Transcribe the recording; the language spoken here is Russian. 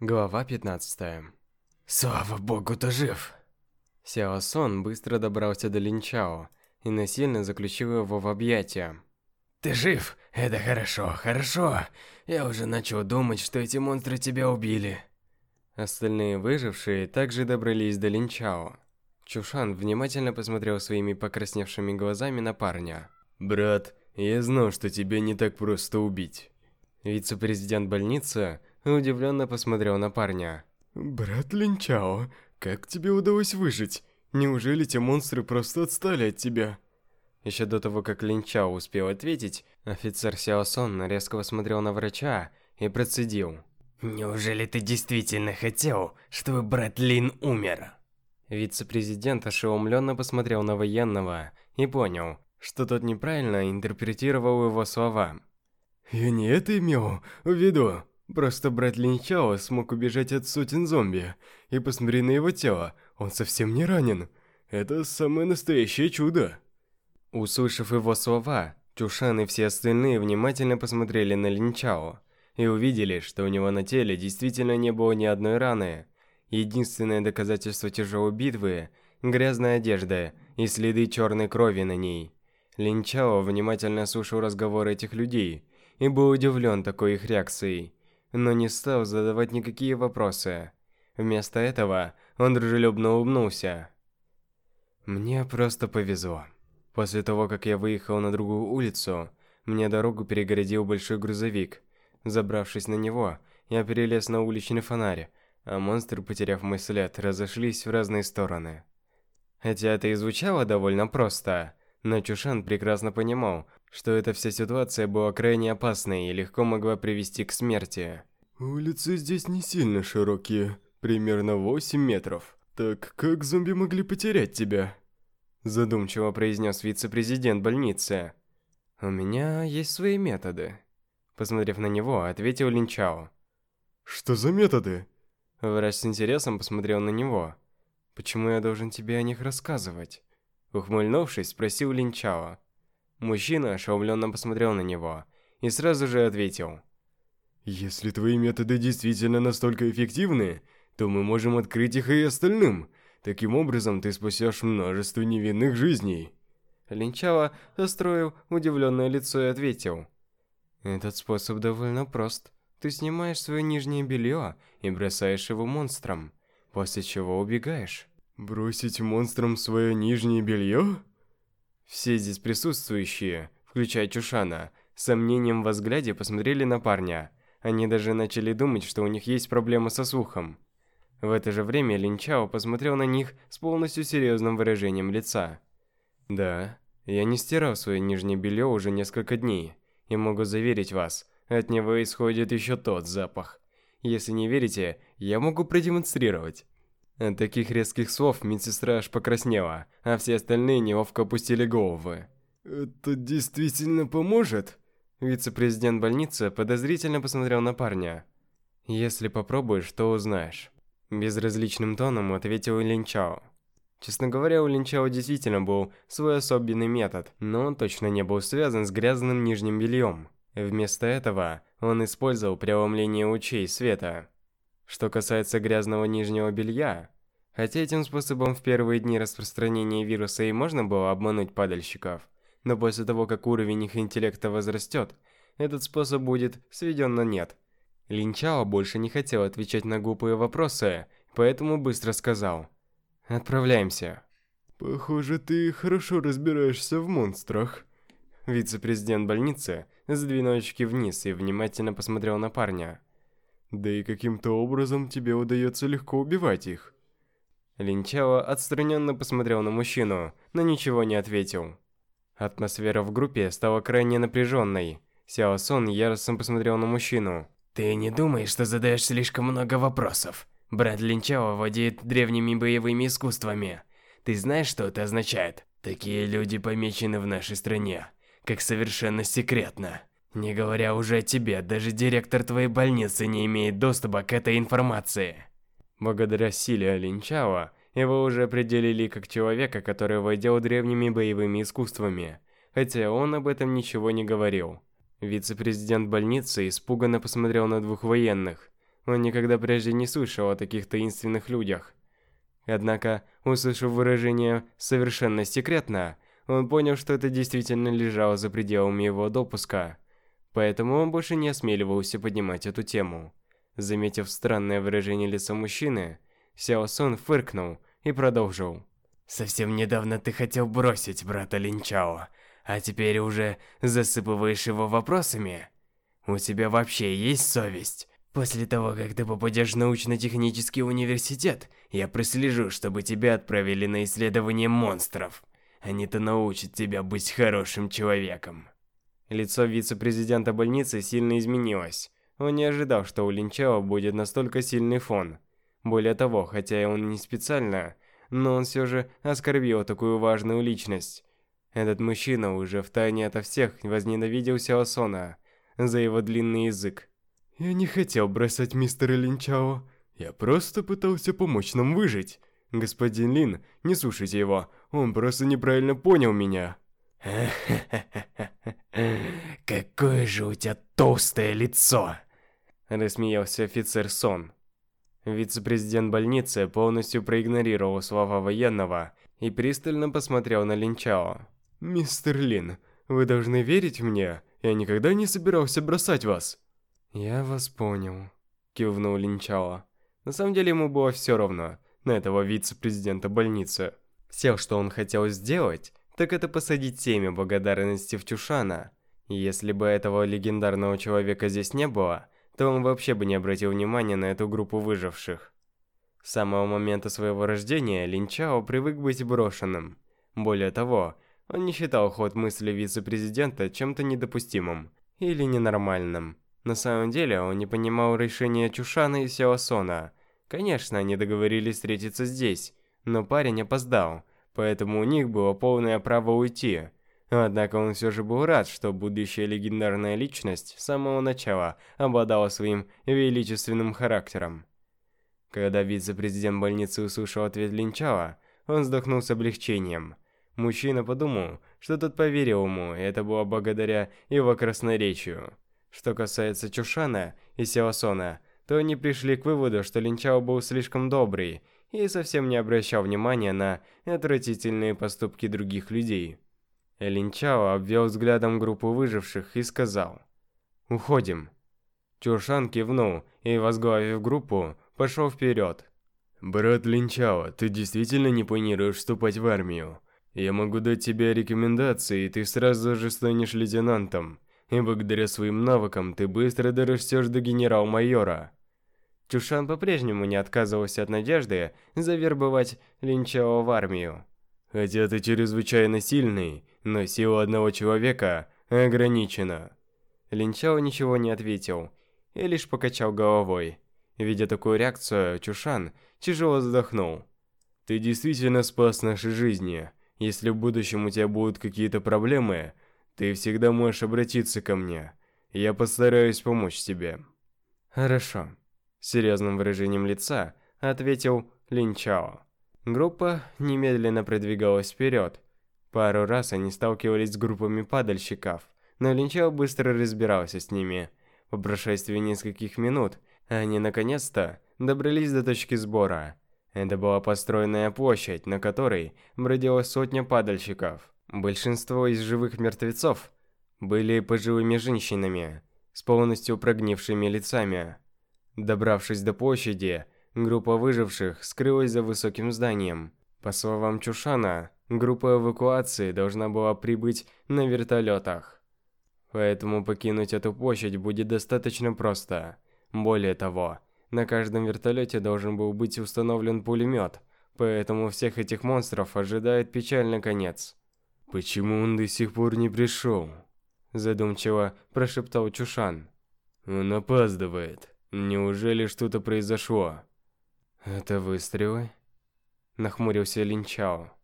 Глава 15 Слава богу, ты жив! Сяо Сон быстро добрался до Линчао и насильно заключил его в объятия. Ты жив? Это хорошо, хорошо. Я уже начал думать, что эти монстры тебя убили. Остальные выжившие также добрались до Линчао. Чушан внимательно посмотрел своими покрасневшими глазами на парня. «Брат, я знал, что тебя не так просто убить». Вице-президент больницы удивленно посмотрел на парня. «Брат Линчао, как тебе удалось выжить? Неужели те монстры просто отстали от тебя?» Еще до того, как Линчао успел ответить, офицер Сяо Сон резко посмотрел на врача и процедил. «Неужели ты действительно хотел, чтобы брат Лин умер?» Вице-президент ошеломленно посмотрел на военного и понял, что тот неправильно интерпретировал его слова. «Я не это имел в виду. Просто брат Линчао смог убежать от сотен зомби. И посмотри на его тело, он совсем не ранен. Это самое настоящее чудо». Услышав его слова, Чушан и все остальные внимательно посмотрели на Линчао и увидели, что у него на теле действительно не было ни одной раны. Единственное доказательство тяжелой битвы – грязная одежда и следы черной крови на ней. Линчао внимательно слушал разговоры этих людей и был удивлен такой их реакцией, но не стал задавать никакие вопросы. Вместо этого он дружелюбно улыбнулся. Мне просто повезло. После того, как я выехал на другую улицу, мне дорогу перегородил большой грузовик. Забравшись на него, я перелез на уличный фонарь а монстры, потеряв мой след, разошлись в разные стороны. Хотя это и звучало довольно просто, но Чушан прекрасно понимал, что эта вся ситуация была крайне опасной и легко могла привести к смерти. «Улицы здесь не сильно широкие, примерно 8 метров. Так как зомби могли потерять тебя?» Задумчиво произнес вице-президент больницы. «У меня есть свои методы». Посмотрев на него, ответил Линчао. «Что за методы?» Врач с интересом посмотрел на него. «Почему я должен тебе о них рассказывать?» Ухмыльнувшись, спросил Линчао. Мужчина ошеломленно посмотрел на него и сразу же ответил. «Если твои методы действительно настолько эффективны, то мы можем открыть их и остальным. Таким образом, ты спасешь множество невинных жизней». Линчао состроил удивленное лицо и ответил. «Этот способ довольно прост. Ты снимаешь свое нижнее белье и бросаешь его монстрам, после чего убегаешь. Бросить монстрам свое нижнее белье? Все здесь присутствующие, включая Чушана, с сомнением в взгляде посмотрели на парня. Они даже начали думать, что у них есть проблема со слухом. В это же время Линчао посмотрел на них с полностью серьезным выражением лица. «Да, я не стирал свое нижнее белье уже несколько дней, и могу заверить вас, от него исходит еще тот запах. Если не верите, я могу продемонстрировать. От таких резких слов медсестра аж покраснела, а все остальные неловко опустили головы. «Это действительно поможет?» Вице-президент больницы подозрительно посмотрел на парня. «Если попробуешь, то узнаешь». Безразличным тоном ответил Линчао. Честно говоря, у Линчао действительно был свой особенный метод, но он точно не был связан с грязным нижним бельем. Вместо этого он использовал преломление лучей света. Что касается грязного нижнего белья, хотя этим способом в первые дни распространения вируса и можно было обмануть падальщиков, но после того, как уровень их интеллекта возрастет, этот способ будет сведен на нет. Линчао больше не хотел отвечать на глупые вопросы, поэтому быстро сказал «Отправляемся». «Похоже, ты хорошо разбираешься в монстрах». Вице-президент больницы сдвинул очки вниз и внимательно посмотрел на парня. «Да и каким-то образом тебе удается легко убивать их». Линчао отстраненно посмотрел на мужчину, но ничего не ответил. Атмосфера в группе стала крайне напряженной. Сяо Сон яростно посмотрел на мужчину. «Ты не думаешь, что задаешь слишком много вопросов? Брат Линчао владеет древними боевыми искусствами. Ты знаешь, что это означает? Такие люди помечены в нашей стране как совершенно секретно. Не говоря уже о тебе, даже директор твоей больницы не имеет доступа к этой информации. Благодаря силе Линчао, его уже определили как человека, который владел древними боевыми искусствами, хотя он об этом ничего не говорил. Вице-президент больницы испуганно посмотрел на двух военных. Он никогда прежде не слышал о таких таинственных людях. Однако, услышав выражение «совершенно секретно», он понял, что это действительно лежало за пределами его допуска. Поэтому он больше не осмеливался поднимать эту тему. Заметив странное выражение лица мужчины, Сяо Сон фыркнул и продолжил. «Совсем недавно ты хотел бросить брата Линчао, а теперь уже засыпываешь его вопросами? У тебя вообще есть совесть? После того, как ты попадешь в научно-технический университет, я прослежу, чтобы тебя отправили на исследование монстров. Они-то научат тебя быть хорошим человеком. Лицо вице-президента больницы сильно изменилось. Он не ожидал, что у Линчао будет настолько сильный фон. Более того, хотя и он не специально, но он все же оскорбил такую важную личность. Этот мужчина уже втайне ото всех возненавидел Сяосона за его длинный язык. Я не хотел бросать мистера Линчао. Я просто пытался помочь нам выжить. Господин Лин, не слушайте его. Он просто неправильно понял меня. Какое же у тебя толстое лицо! Рассмеялся офицер Сон. Вице-президент больницы полностью проигнорировал слова военного и пристально посмотрел на Линчао. «Мистер Лин, вы должны верить мне. Я никогда не собирался бросать вас». «Я вас понял», – кивнул Линчао. На самом деле ему было все равно на этого вице-президента больницы. Все, что он хотел сделать, так это посадить семя благодарности в Чушана. Если бы этого легендарного человека здесь не было, то он вообще бы не обратил внимания на эту группу выживших. С самого момента своего рождения Линчао привык быть брошенным. Более того, он не считал ход мысли вице-президента чем-то недопустимым или ненормальным. На самом деле, он не понимал решения Чушана и Сяосона. Конечно, они договорились встретиться здесь, но парень опоздал, поэтому у них было полное право уйти. Однако он все же был рад, что будущая легендарная личность с самого начала обладала своим величественным характером. Когда вице-президент больницы услышал ответ Линчала, он вздохнул с облегчением. Мужчина подумал, что тот поверил ему, и это было благодаря его красноречию. Что касается Чушана и Сеосона, то они пришли к выводу, что Линчао был слишком добрый и совсем не обращал внимания на отвратительные поступки других людей. Линчао обвел взглядом группу выживших и сказал «Уходим». Чушан кивнул и, возглавив группу, пошел вперед. «Брат Линчао, ты действительно не планируешь вступать в армию? Я могу дать тебе рекомендации, и ты сразу же станешь лейтенантом и благодаря своим навыкам ты быстро дорастешь до генерал-майора. Чушан по-прежнему не отказывался от надежды завербовать Линчао в армию. Хотя ты чрезвычайно сильный, но сила одного человека ограничена. Линчао ничего не ответил и лишь покачал головой. Видя такую реакцию, Чушан тяжело вздохнул. Ты действительно спас наши жизни. Если в будущем у тебя будут какие-то проблемы, ты всегда можешь обратиться ко мне. Я постараюсь помочь тебе. Хорошо. Серьезным выражением лица ответил Линчао. Группа немедленно продвигалась вперед. Пару раз они сталкивались с группами падальщиков, но Линчао быстро разбирался с ними. По прошествии нескольких минут они наконец-то добрались до точки сбора. Это была построенная площадь, на которой бродила сотня падальщиков. Большинство из живых мертвецов были пожилыми женщинами с полностью прогнившими лицами. Добравшись до площади, группа выживших скрылась за высоким зданием. По словам Чушана, группа эвакуации должна была прибыть на вертолетах. Поэтому покинуть эту площадь будет достаточно просто. Более того, на каждом вертолете должен был быть установлен пулемет, поэтому всех этих монстров ожидает печальный конец. «Почему он до сих пор не пришел?» Задумчиво прошептал Чушан. «Он опаздывает. Неужели что-то произошло?» «Это выстрелы?» Нахмурился Линчао.